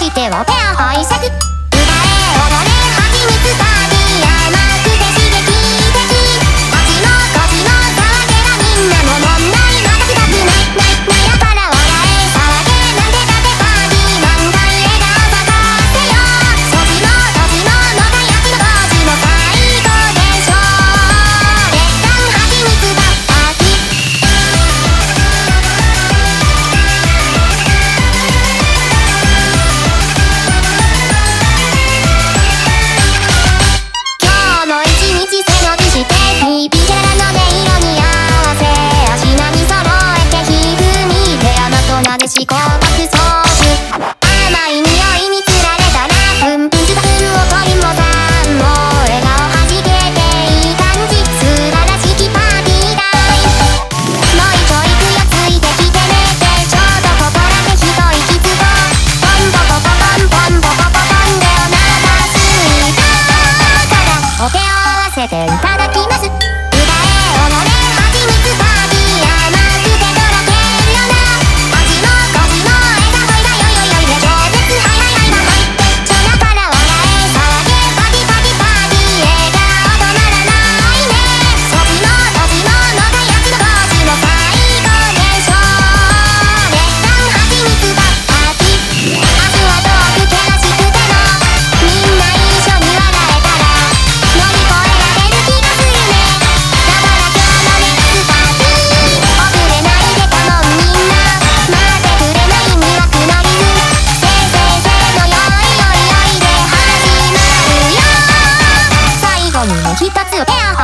してはペア拝借。試しこな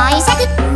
恋作。